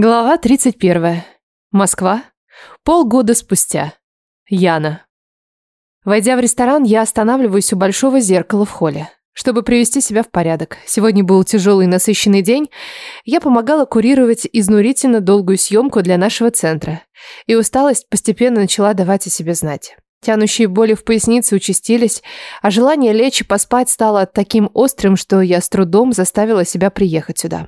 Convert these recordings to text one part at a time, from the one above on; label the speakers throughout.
Speaker 1: Глава 31. Москва. Полгода спустя. Яна. Войдя в ресторан, я останавливаюсь у большого зеркала в холле, чтобы привести себя в порядок. Сегодня был тяжелый и насыщенный день. Я помогала курировать изнурительно долгую съемку для нашего центра, и усталость постепенно начала давать о себе знать. Тянущие боли в пояснице участились, а желание лечь и поспать стало таким острым, что я с трудом заставила себя приехать сюда.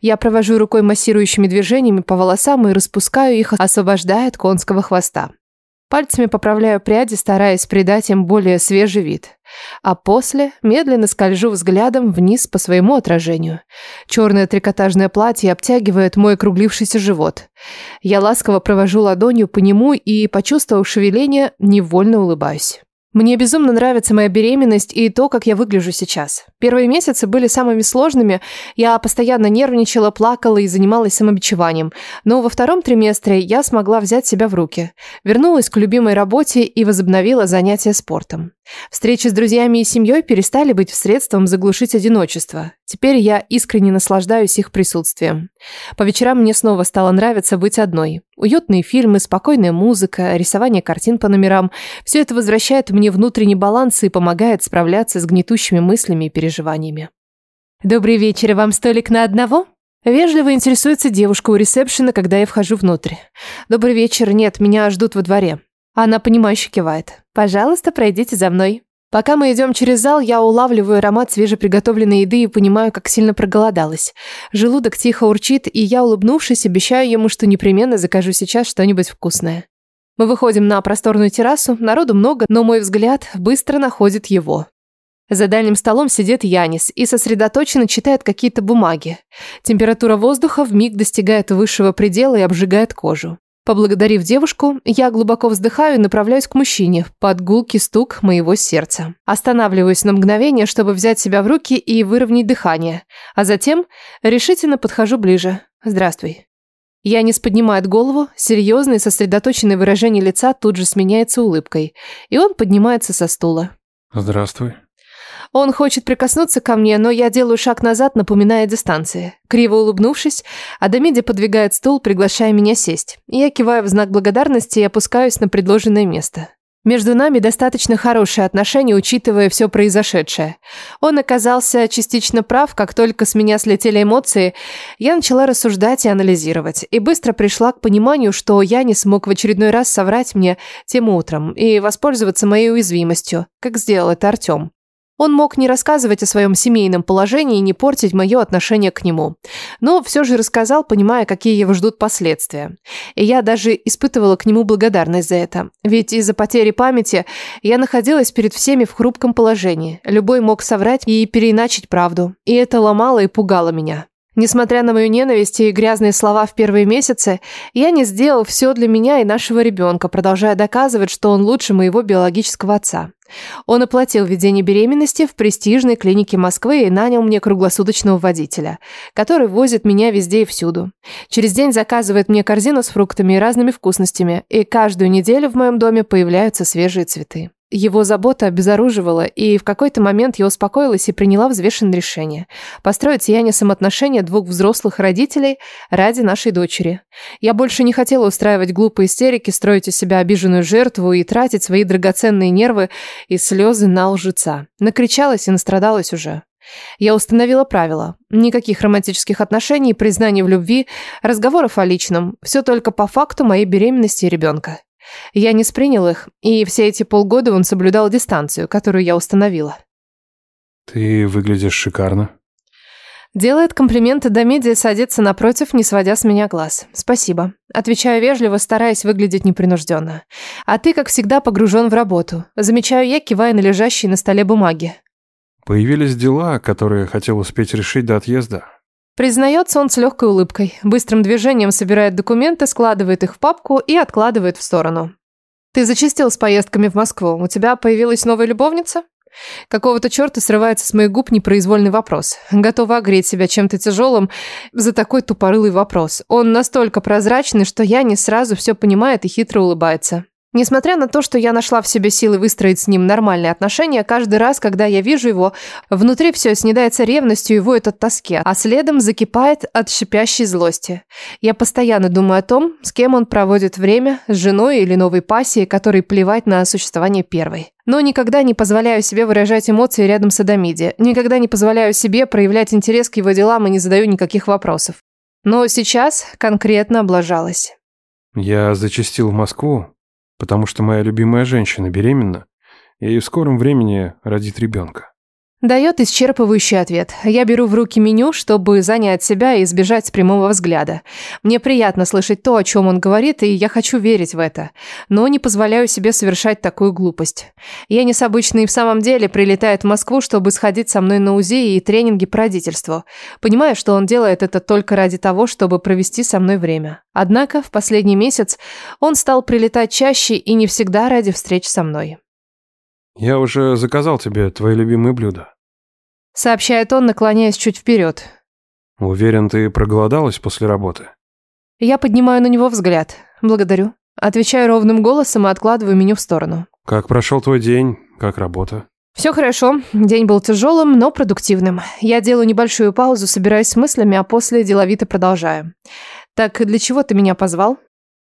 Speaker 1: Я провожу рукой массирующими движениями по волосам и распускаю их, освобождая от конского хвоста. Пальцами поправляю пряди, стараясь придать им более свежий вид. А после медленно скольжу взглядом вниз по своему отражению. Черное трикотажное платье обтягивает мой округлившийся живот. Я ласково провожу ладонью по нему и, почувствовав шевеление, невольно улыбаюсь. Мне безумно нравится моя беременность и то, как я выгляжу сейчас. Первые месяцы были самыми сложными. Я постоянно нервничала, плакала и занималась самобичеванием. Но во втором триместре я смогла взять себя в руки. Вернулась к любимой работе и возобновила занятия спортом. Встречи с друзьями и семьей перестали быть средством заглушить одиночество. Теперь я искренне наслаждаюсь их присутствием. По вечерам мне снова стало нравиться быть одной. Уютные фильмы, спокойная музыка, рисование картин по номерам – все это возвращает мне внутренний баланс и помогает справляться с гнетущими мыслями и переживаниями. «Добрый вечер, вам столик на одного?» Вежливо интересуется девушка у ресепшена, когда я вхожу внутрь. «Добрый вечер, нет, меня ждут во дворе». Она понимающе кивает. «Пожалуйста, пройдите за мной». Пока мы идем через зал, я улавливаю аромат свежеприготовленной еды и понимаю, как сильно проголодалась. Желудок тихо урчит, и я, улыбнувшись, обещаю ему, что непременно закажу сейчас что-нибудь вкусное. Мы выходим на просторную террасу, народу много, но мой взгляд быстро находит его. За дальним столом сидит Янис и сосредоточенно читает какие-то бумаги. Температура воздуха вмиг достигает высшего предела и обжигает кожу. Поблагодарив девушку, я глубоко вздыхаю и направляюсь к мужчине под гулкий стук моего сердца. Останавливаюсь на мгновение, чтобы взять себя в руки и выровнять дыхание, а затем решительно подхожу ближе. Здравствуй. Янис поднимает голову, серьезное сосредоточенное выражение лица тут же сменяется улыбкой, и он поднимается со стула.
Speaker 2: Здравствуй.
Speaker 1: Он хочет прикоснуться ко мне, но я делаю шаг назад, напоминая дистанции. Криво улыбнувшись, Адамиди подвигает стул, приглашая меня сесть. Я киваю в знак благодарности и опускаюсь на предложенное место. Между нами достаточно хорошие отношения, учитывая все произошедшее. Он оказался частично прав, как только с меня слетели эмоции, я начала рассуждать и анализировать, и быстро пришла к пониманию, что я не смог в очередной раз соврать мне тем утром и воспользоваться моей уязвимостью, как сделал это Артем. Он мог не рассказывать о своем семейном положении и не портить мое отношение к нему. Но все же рассказал, понимая, какие его ждут последствия. И я даже испытывала к нему благодарность за это. Ведь из-за потери памяти я находилась перед всеми в хрупком положении. Любой мог соврать и переиначить правду. И это ломало и пугало меня. Несмотря на мою ненависть и грязные слова в первые месяцы, я не сделал все для меня и нашего ребенка, продолжая доказывать, что он лучше моего биологического отца. Он оплатил ведение беременности в престижной клинике Москвы и нанял мне круглосуточного водителя, который возит меня везде и всюду. Через день заказывает мне корзину с фруктами и разными вкусностями, и каждую неделю в моем доме появляются свежие цветы. Его забота обезоруживала, и в какой-то момент я успокоилась и приняла взвешенное решение – построить с Янисом отношения двух взрослых родителей ради нашей дочери. Я больше не хотела устраивать глупые истерики, строить из себя обиженную жертву и тратить свои драгоценные нервы и слезы на лжеца. Накричалась и настрадалась уже. Я установила правила. Никаких романтических отношений, признаний в любви, разговоров о личном. Все только по факту моей беременности и ребенка. Я не спринял их, и все эти полгода он соблюдал дистанцию, которую я установила.
Speaker 2: Ты выглядишь шикарно.
Speaker 1: Делает комплименты Дамиди и садится напротив, не сводя с меня глаз. Спасибо. Отвечаю вежливо, стараясь выглядеть непринужденно. А ты, как всегда, погружен в работу. Замечаю я, кивая на лежащие на столе бумаги.
Speaker 2: Появились дела, которые хотел успеть решить до отъезда.
Speaker 1: Признается он с легкой улыбкой. Быстрым движением собирает документы, складывает их в папку и откладывает в сторону. «Ты зачистил с поездками в Москву. У тебя появилась новая любовница?» Какого-то черта срывается с моих губ непроизвольный вопрос. Готова огреть себя чем-то тяжелым за такой тупорылый вопрос. Он настолько прозрачный, что я не сразу все понимает и хитро улыбается. Несмотря на то, что я нашла в себе силы выстроить с ним нормальные отношения, каждый раз, когда я вижу его, внутри все снедается ревностью и воет от тоски, а следом закипает от шипящей злости. Я постоянно думаю о том, с кем он проводит время, с женой или новой пассией, которой плевать на существование первой. Но никогда не позволяю себе выражать эмоции рядом с Адамиди, никогда не позволяю себе проявлять интерес к его делам и не задаю никаких вопросов. Но сейчас конкретно облажалась.
Speaker 2: Я зачастил в Москву, потому что моя любимая женщина беременна и в скором времени родит ребенка.
Speaker 1: Дает исчерпывающий ответ. Я беру в руки меню, чтобы занять себя и избежать прямого взгляда. Мне приятно слышать то, о чем он говорит, и я хочу верить в это. Но не позволяю себе совершать такую глупость. Янис обычно и в самом деле прилетает в Москву, чтобы сходить со мной на УЗИ и тренинги по родительству. Понимаю, что он делает это только ради того, чтобы провести со мной время. Однако в последний месяц он стал прилетать чаще и не всегда ради встреч со мной.
Speaker 2: Я уже заказал тебе твои любимые блюда.
Speaker 1: Сообщает он, наклоняясь чуть вперед.
Speaker 2: Уверен, ты проголодалась после работы?
Speaker 1: Я поднимаю на него взгляд. Благодарю. Отвечаю ровным голосом и откладываю меню в сторону.
Speaker 2: Как прошел твой день? Как работа?
Speaker 1: Все хорошо. День был тяжелым, но продуктивным. Я делаю небольшую паузу, собираюсь с мыслями, а после деловито продолжаю. Так для чего ты меня позвал?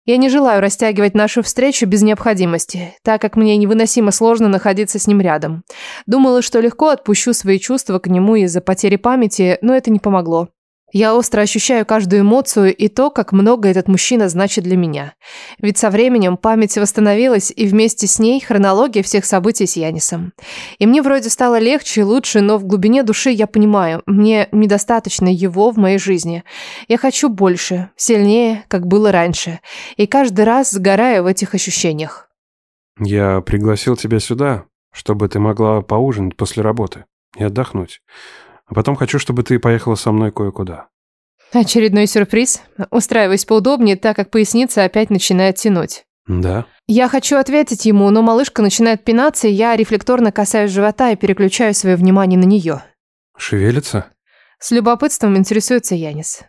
Speaker 1: Я не желаю растягивать нашу встречу без необходимости, так как мне невыносимо сложно находиться с ним рядом. Думала, что легко отпущу свои чувства к нему из-за потери памяти, но это не помогло. Я остро ощущаю каждую эмоцию и то, как много этот мужчина значит для меня. Ведь со временем память восстановилась, и вместе с ней хронология всех событий с Янисом. И мне вроде стало легче и лучше, но в глубине души я понимаю, мне недостаточно его в моей жизни. Я хочу больше, сильнее, как было раньше. И каждый раз сгораю в этих ощущениях.
Speaker 2: Я пригласил тебя сюда, чтобы ты могла поужинать после работы и отдохнуть. А потом хочу, чтобы ты поехала со мной кое-куда.
Speaker 1: Очередной сюрприз. Устраиваюсь поудобнее, так как поясница опять начинает тянуть.
Speaker 2: Да.
Speaker 1: Я хочу ответить ему, но малышка начинает пинаться, и я рефлекторно касаюсь живота и переключаю свое внимание на нее.
Speaker 2: Шевелится?
Speaker 1: С любопытством интересуется Янис.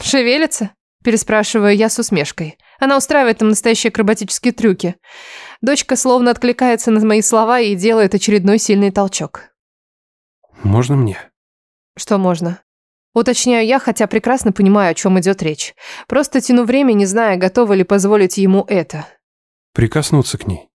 Speaker 1: Шевелится? Переспрашиваю я с усмешкой. Она устраивает там настоящие акробатические трюки. Дочка словно откликается на мои слова и делает очередной сильный толчок.
Speaker 2: Можно мне?
Speaker 1: Что можно? Уточняю я, хотя прекрасно понимаю, о чем идет речь. Просто тяну время, не зная, готова ли позволить ему это.
Speaker 2: Прикоснуться к ней.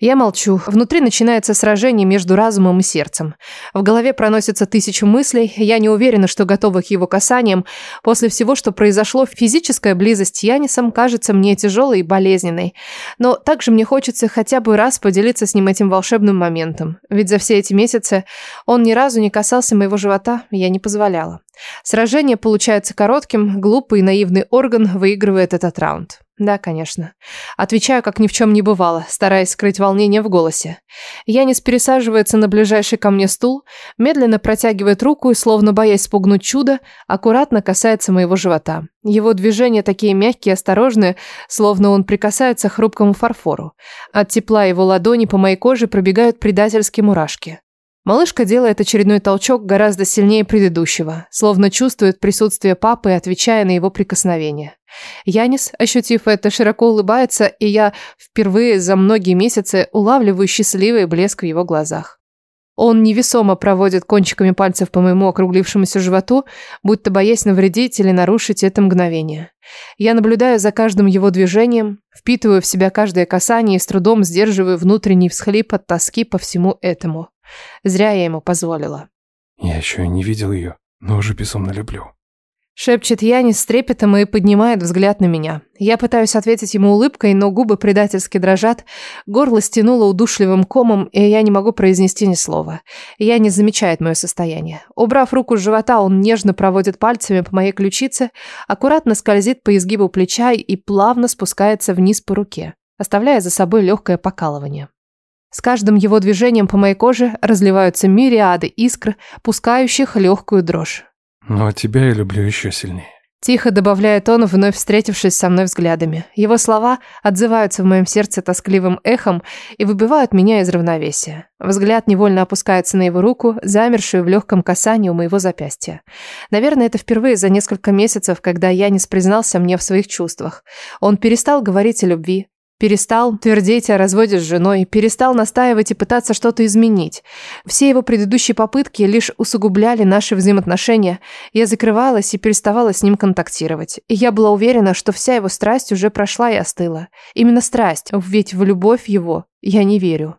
Speaker 1: Я молчу. Внутри начинается сражение между разумом и сердцем. В голове проносятся тысячи мыслей. Я не уверена, что готова к его касаниям. После всего, что произошло, физическая близость с Янисом кажется мне тяжелой и болезненной. Но также мне хочется хотя бы раз поделиться с ним этим волшебным моментом. Ведь за все эти месяцы он ни разу не касался моего живота, я не позволяла. Сражение получается коротким, глупый и наивный орган выигрывает этот раунд. Да, конечно. Отвечаю, как ни в чем не бывало, стараясь скрыть волнение в голосе. Янис пересаживается на ближайший ко мне стул, медленно протягивает руку и, словно боясь спугнуть чудо, аккуратно касается моего живота. Его движения такие мягкие и осторожные, словно он прикасается к хрупкому фарфору. От тепла его ладони по моей коже пробегают предательские мурашки. Малышка делает очередной толчок гораздо сильнее предыдущего, словно чувствует присутствие папы, отвечая на его прикосновение. Янис, ощутив это, широко улыбается, и я впервые за многие месяцы улавливаю счастливый блеск в его глазах. Он невесомо проводит кончиками пальцев по моему округлившемуся животу, будто боясь навредить или нарушить это мгновение. Я наблюдаю за каждым его движением, впитываю в себя каждое касание и с трудом сдерживаю внутренний всхлип от тоски по всему этому. Зря я ему позволила.
Speaker 2: Я еще не видел ее, но уже безумно люблю.
Speaker 1: Шепчет Янис с трепетом и поднимает взгляд на меня. Я пытаюсь ответить ему улыбкой, но губы предательски дрожат, горло стянуло удушливым комом, и я не могу произнести ни слова. Я не замечает мое состояние. Убрав руку с живота, он нежно проводит пальцами по моей ключице, аккуратно скользит по изгибу плеча и плавно спускается вниз по руке, оставляя за собой легкое покалывание. С каждым его движением по моей коже разливаются мириады искр, пускающих легкую дрожь.
Speaker 2: Но тебя я люблю еще сильнее.
Speaker 1: Тихо добавляет он, вновь встретившись со мной взглядами. Его слова отзываются в моем сердце тоскливым эхом и выбивают меня из равновесия. Взгляд невольно опускается на его руку, замершую в легком касании у моего запястья. Наверное, это впервые за несколько месяцев, когда я не признался мне в своих чувствах. Он перестал говорить о любви, Перестал твердить о разводе с женой, перестал настаивать и пытаться что-то изменить. Все его предыдущие попытки лишь усугубляли наши взаимоотношения. Я закрывалась и переставала с ним контактировать. И я была уверена, что вся его страсть уже прошла и остыла. Именно страсть, ведь в любовь его я не верю.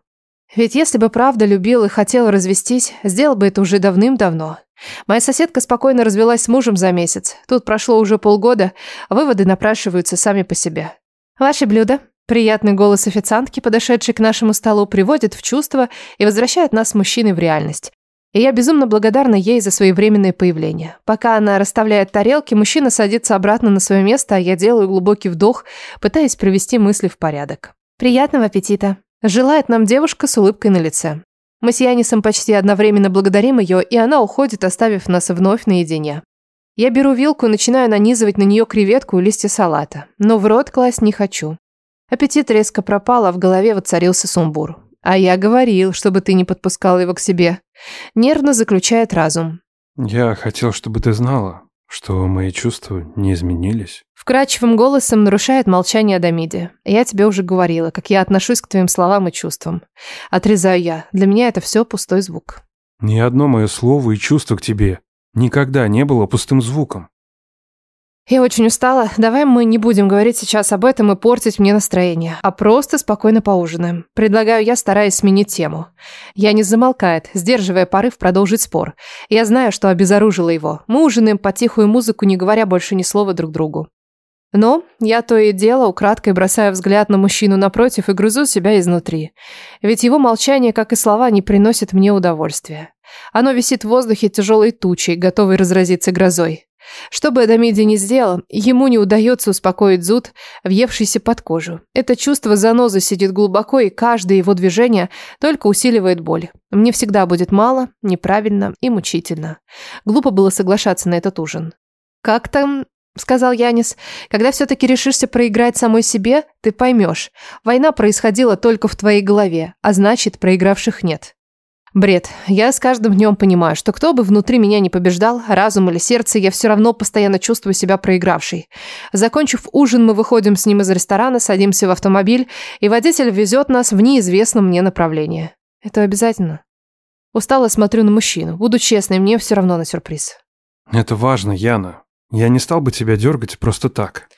Speaker 1: Ведь если бы правда любил и хотел развестись, сделал бы это уже давным-давно. Моя соседка спокойно развелась с мужем за месяц. Тут прошло уже полгода, а выводы напрашиваются сами по себе. «Ваше блюдо», Приятный голос официантки, подошедшей к нашему столу, приводит в чувство и возвращает нас с мужчиной в реальность. И я безумно благодарна ей за своевременное появление. Пока она расставляет тарелки, мужчина садится обратно на свое место, а я делаю глубокий вдох, пытаясь привести мысли в порядок. «Приятного аппетита!» Желает нам девушка с улыбкой на лице. Мы с Янисом почти одновременно благодарим ее, и она уходит, оставив нас вновь наедине. Я беру вилку и начинаю нанизывать на нее креветку и листья салата, но в рот класть не хочу. Аппетит резко пропал, а в голове воцарился сумбур. А я говорил, чтобы ты не подпускал его к себе. Нервно заключает разум.
Speaker 2: Я хотел, чтобы ты знала, что мои чувства не изменились.
Speaker 1: Вкрадчивым голосом нарушает молчание Адамиди. Я тебе уже говорила, как я отношусь к твоим словам и чувствам. Отрезаю я. Для меня это все пустой звук.
Speaker 2: Ни одно мое слово и чувство к тебе никогда не было пустым звуком.
Speaker 1: Я очень устала. Давай мы не будем говорить сейчас об этом и портить мне настроение, а просто спокойно поужинаем. Предлагаю я, стараясь сменить тему. Я не замолкает, сдерживая порыв продолжить спор. Я знаю, что обезоружила его. Мы ужинаем по тихую музыку, не говоря больше ни слова друг другу. Но я то и дело украдкой бросаю взгляд на мужчину напротив и грузу себя изнутри. Ведь его молчание, как и слова, не приносит мне удовольствия. Оно висит в воздухе тяжелой тучей, готовой разразиться грозой. Что бы Адамиди ни сделал, ему не удается успокоить зуд, въевшийся под кожу. Это чувство занозы сидит глубоко, и каждое его движение только усиливает боль. Мне всегда будет мало, неправильно и мучительно. Глупо было соглашаться на этот ужин. «Как там?» — сказал Янис. «Когда все-таки решишься проиграть самой себе, ты поймешь. Война происходила только в твоей голове, а значит, проигравших нет». Бред. Я с каждым днем понимаю, что кто бы внутри меня не побеждал, разум или сердце, я все равно постоянно чувствую себя проигравшей. Закончив ужин, мы выходим с ним из ресторана, садимся в автомобиль, и водитель везет нас в неизвестном мне направлении. Это обязательно. Устало смотрю на мужчину. Буду честной, мне все равно на сюрприз.
Speaker 2: Это важно, Яна. Я не стал бы тебя дергать просто так.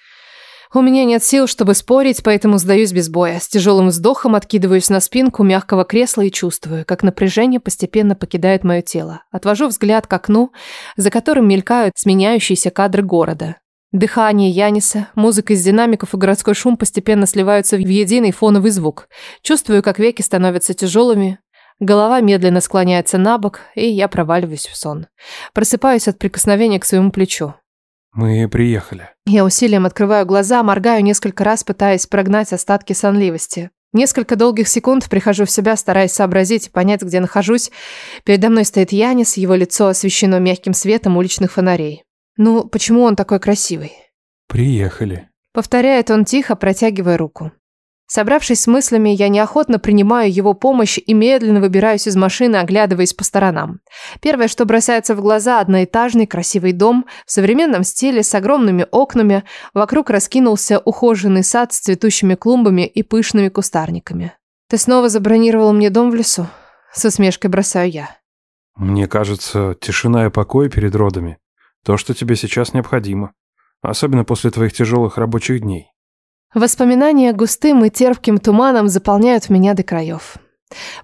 Speaker 1: У меня нет сил, чтобы спорить, поэтому сдаюсь без боя. С тяжелым вздохом откидываюсь на спинку мягкого кресла и чувствую, как напряжение постепенно покидает мое тело. Отвожу взгляд к окну, за которым мелькают сменяющиеся кадры города. Дыхание Яниса, музыка из динамиков и городской шум постепенно сливаются в единый фоновый звук. Чувствую, как веки становятся тяжелыми, Голова медленно склоняется на бок, и я проваливаюсь в сон. Просыпаюсь от прикосновения к своему плечу.
Speaker 2: Мы приехали.
Speaker 1: Я усилием открываю глаза, моргаю несколько раз, пытаясь прогнать остатки сонливости. Несколько долгих секунд прихожу в себя, стараясь сообразить и понять, где нахожусь. Передо мной стоит Янис, его лицо освещено мягким светом уличных фонарей. Ну, почему он такой красивый?
Speaker 2: Приехали.
Speaker 1: Повторяет он тихо, протягивая руку. Собравшись с мыслями, я неохотно принимаю его помощь и медленно выбираюсь из машины, оглядываясь по сторонам. Первое, что бросается в глаза – одноэтажный красивый дом в современном стиле с огромными окнами. Вокруг раскинулся ухоженный сад с цветущими клумбами и пышными кустарниками. «Ты снова забронировал мне дом в лесу?» С усмешкой бросаю я.
Speaker 2: Мне кажется, тишина и покой перед родами – то, что тебе сейчас необходимо. Особенно после твоих тяжелых рабочих дней.
Speaker 1: Воспоминания густым и терпким туманом заполняют меня до краев.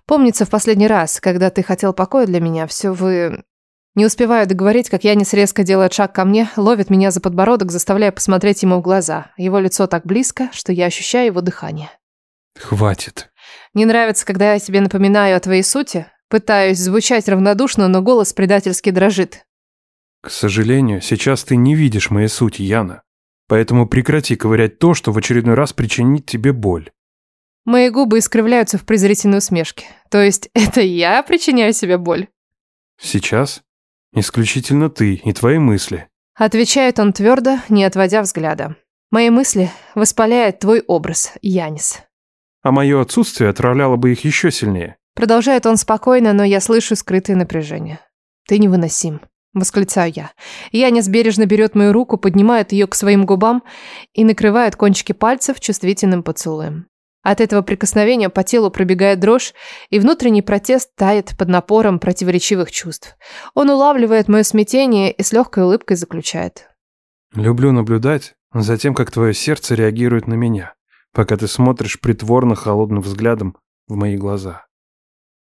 Speaker 1: Помнится в последний раз, когда ты хотел покоя для меня, все вы... Не успеваю договорить, как Янис резко делает шаг ко мне, ловит меня за подбородок, заставляя посмотреть ему в глаза. Его лицо так близко, что я ощущаю его дыхание.
Speaker 2: Хватит.
Speaker 1: Не нравится, когда я тебе напоминаю о твоей сути? Пытаюсь звучать равнодушно, но голос предательски дрожит.
Speaker 2: К сожалению, сейчас ты не видишь моей сути, Яна. Поэтому прекрати ковырять то, что в очередной раз причинит тебе боль.
Speaker 1: Мои губы искривляются в презрительной усмешке. То есть это я причиняю себе боль?
Speaker 2: Сейчас исключительно ты и твои мысли.
Speaker 1: Отвечает он твердо, не отводя взгляда. Мои мысли воспаляет твой образ, Янис.
Speaker 2: А мое отсутствие отравляло бы их еще сильнее.
Speaker 1: Продолжает он спокойно, но я слышу скрытое напряжение. Ты невыносим. Восклицаю я. Янис бережно берет мою руку, поднимает ее к своим губам и накрывает кончики пальцев чувствительным поцелуем. От этого прикосновения по телу пробегает дрожь, и внутренний протест тает под напором противоречивых чувств. Он улавливает мое смятение и с легкой улыбкой заключает.
Speaker 2: «Люблю наблюдать за тем, как твое сердце реагирует на меня, пока ты смотришь притворно холодным взглядом в мои глаза».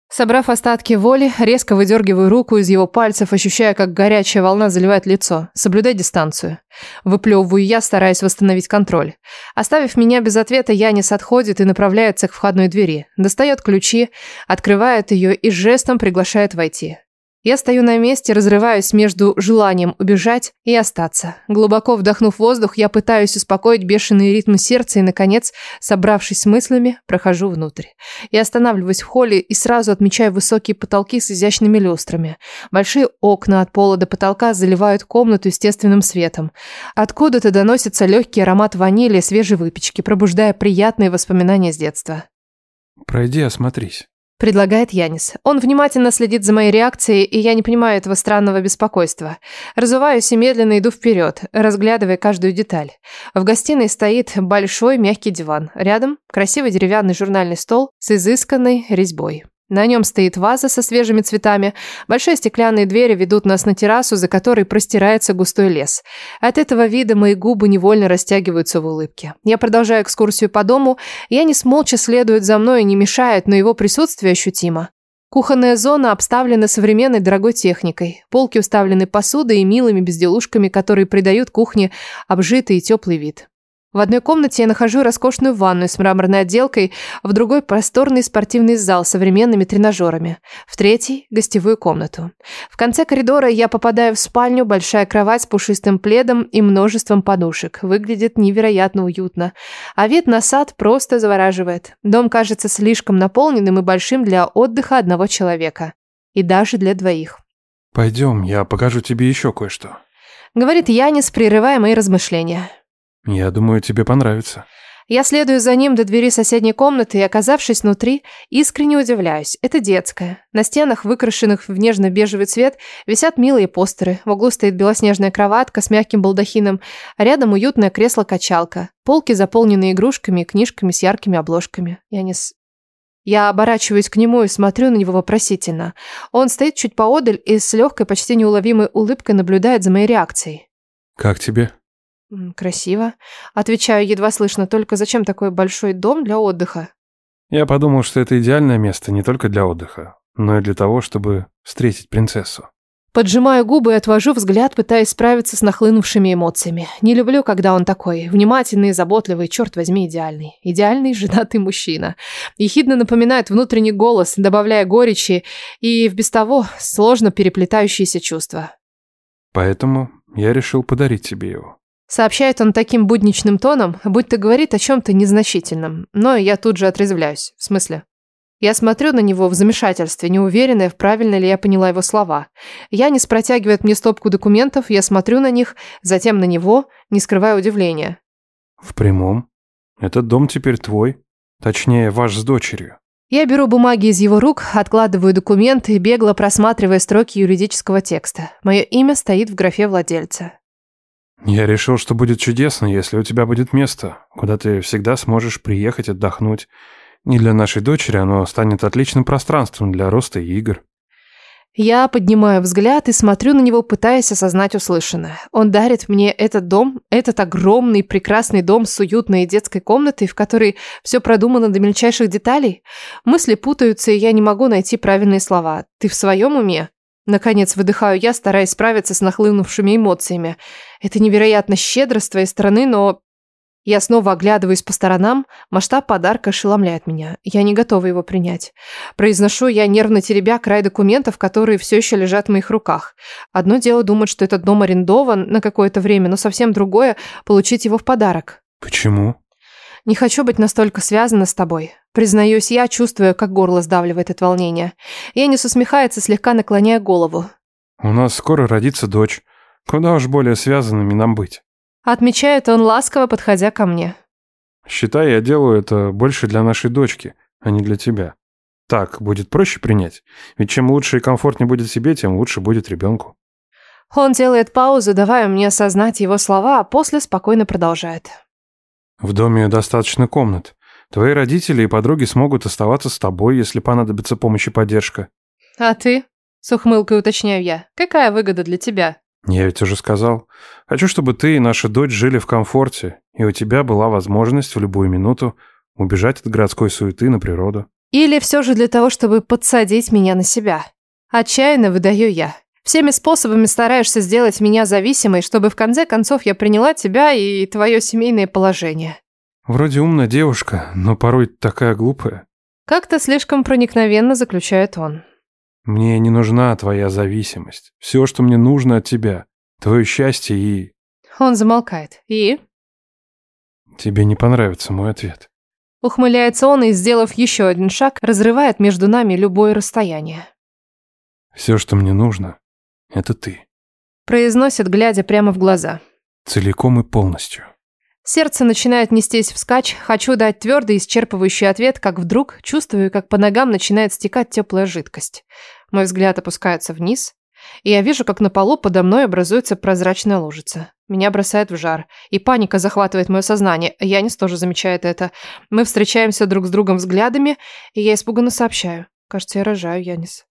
Speaker 1: Собрав остатки воли, резко выдергиваю руку из его пальцев, ощущая, как горячая волна заливает лицо. Соблюдай дистанцию. Выплевываю я, стараясь восстановить контроль. Оставив меня без ответа, Янис отходит и направляется к входной двери. Достает ключи, открывает ее и жестом приглашает войти. Я стою на месте, разрываюсь между желанием убежать и остаться. Глубоко вдохнув воздух, я пытаюсь успокоить бешеные ритмы сердца и, наконец, собравшись с мыслями, прохожу внутрь. Я останавливаюсь в холле и сразу отмечаю высокие потолки с изящными люстрами. Большие окна от пола до потолка заливают комнату естественным светом. Откуда-то доносится легкий аромат ванили и свежей выпечки, пробуждая приятные воспоминания с детства.
Speaker 2: «Пройди, осмотрись».
Speaker 1: Предлагает Янис. Он внимательно следит за моей реакцией, и я не понимаю этого странного беспокойства. Разуваюсь и медленно иду вперед, разглядывая каждую деталь. В гостиной стоит большой мягкий диван. Рядом красивый деревянный журнальный стол с изысканной резьбой. На нем стоит ваза со свежими цветами. Большие стеклянные двери ведут нас на террасу, за которой простирается густой лес. От этого вида мои губы невольно растягиваются в улыбке. Я продолжаю экскурсию по дому. Янис молча следует за мной и не мешает, но его присутствие ощутимо. Кухонная зона обставлена современной дорогой техникой. Полки уставлены посудой и милыми безделушками, которые придают кухне обжитый и теплый вид. В одной комнате я нахожу роскошную ванную с мраморной отделкой, в другой просторный спортивный зал с современными тренажерами, в третьей – гостевую комнату. В конце коридора я попадаю в спальню, большая кровать с пушистым пледом и множеством подушек. Выглядит невероятно уютно. А вид на сад просто завораживает. Дом кажется слишком наполненным и большим для отдыха одного человека. И даже для двоих.
Speaker 2: «Пойдем, я покажу тебе еще кое-что», –
Speaker 1: говорит Янис, прерывая мои размышления.
Speaker 2: Я думаю, тебе понравится.
Speaker 1: Я следую за ним до двери соседней комнаты и, оказавшись внутри, искренне удивляюсь. Это детская. На стенах, выкрашенных в нежно-бежевый цвет, висят милые постеры. В углу стоит белоснежная кроватка с мягким балдахином, а рядом уютное кресло-качалка. Полки, заполненные игрушками и книжками с яркими обложками. Я не с... Я оборачиваюсь к нему и смотрю на него вопросительно. Он стоит чуть поодаль и с легкой, почти неуловимой улыбкой наблюдает за моей реакцией.
Speaker 2: «Как тебе?»
Speaker 1: Красиво. Отвечаю едва слышно, только зачем такой большой дом для отдыха?
Speaker 2: Я подумал, что это идеальное место не только для отдыха, но и для того, чтобы встретить принцессу.
Speaker 1: Поджимаю губы и отвожу взгляд, пытаясь справиться с нахлынувшими эмоциями. Не люблю, когда он такой. Внимательный, заботливый, черт возьми, идеальный. Идеальный женатый мужчина. Ехидно напоминает внутренний голос, добавляя горечи и в без того сложно переплетающиеся чувства.
Speaker 2: Поэтому я решил подарить тебе его.
Speaker 1: Сообщает он таким будничным тоном, будто говорит о чем-то незначительном. Но я тут же отрезвляюсь. В смысле? Я смотрю на него в замешательстве, неуверенная, правильно ли я поняла его слова. Янис протягивает мне стопку документов, я смотрю на них, затем на него, не скрывая удивления.
Speaker 2: В прямом? Этот дом теперь твой. Точнее, ваш с дочерью.
Speaker 1: Я беру бумаги из его рук, откладываю документы, бегло просматривая строки юридического текста. Мое имя стоит в графе владельца.
Speaker 2: Я решил, что будет чудесно, если у тебя будет место, куда ты всегда сможешь приехать отдохнуть. Не для нашей дочери оно станет отличным пространством для роста и игр.
Speaker 1: Я поднимаю взгляд и смотрю на него, пытаясь осознать услышанное. Он дарит мне этот дом, этот огромный прекрасный дом с уютной детской комнатой, в которой все продумано до мельчайших деталей. Мысли путаются, и я не могу найти правильные слова. Ты в своем уме? Наконец выдыхаю я, стараясь справиться с нахлынувшими эмоциями. Это невероятно щедро с твоей стороны, но... Я снова оглядываюсь по сторонам, масштаб подарка ошеломляет меня. Я не готова его принять. Произношу я, нервно теребя край документов, которые все еще лежат в моих руках. Одно дело думать, что этот дом арендован на какое-то время, но совсем другое – получить его в подарок.
Speaker 2: Почему?
Speaker 1: Не хочу быть настолько связана с тобой. Признаюсь я, чувствуя, как горло сдавливает от волнения. Янис усмехается, слегка наклоняя голову.
Speaker 2: У нас скоро родится дочь. Куда уж более связанными нам быть.
Speaker 1: Отмечает он ласково, подходя ко мне.
Speaker 2: Считай, я делаю это больше для нашей дочки, а не для тебя. Так будет проще принять. Ведь чем лучше и комфортнее будет себе, тем лучше будет ребенку.
Speaker 1: Он делает паузу, давая мне осознать его слова, а после спокойно продолжает.
Speaker 2: В доме достаточно комнат. Твои родители и подруги смогут оставаться с тобой, если понадобится помощь и поддержка.
Speaker 1: А ты? С ухмылкой уточняю я. Какая выгода для тебя?
Speaker 2: Я ведь уже сказал. Хочу, чтобы ты и наша дочь жили в комфорте, и у тебя была возможность в любую минуту убежать от городской суеты на природу.
Speaker 1: Или все же для того, чтобы подсадить меня на себя? Отчаянно выдаю я. Всеми способами стараешься сделать меня зависимой, чтобы в конце концов я приняла тебя и твое семейное положение.
Speaker 2: Вроде умная девушка, но порой такая глупая.
Speaker 1: Как-то слишком проникновенно заключает он.
Speaker 2: Мне не нужна твоя зависимость. Все, что мне нужно от тебя. Твое счастье и...
Speaker 1: Он замолкает. И?
Speaker 2: Тебе не понравится мой ответ.
Speaker 1: Ухмыляется он и, сделав еще один шаг, разрывает между нами любое расстояние.
Speaker 2: Все, что мне нужно, это ты.
Speaker 1: Произносит, глядя прямо в глаза.
Speaker 2: Целиком и полностью.
Speaker 1: Сердце начинает нестись вскачь, хочу дать твердый исчерпывающий ответ, как вдруг чувствую, как по ногам начинает стекать теплая жидкость. Мой взгляд опускается вниз, и я вижу, как на полу подо мной образуется прозрачная лужица. Меня бросает в жар, и паника захватывает мое сознание. Янис тоже замечает это. Мы встречаемся друг с другом взглядами, и я испуганно сообщаю. Кажется, я рожаю, Янис.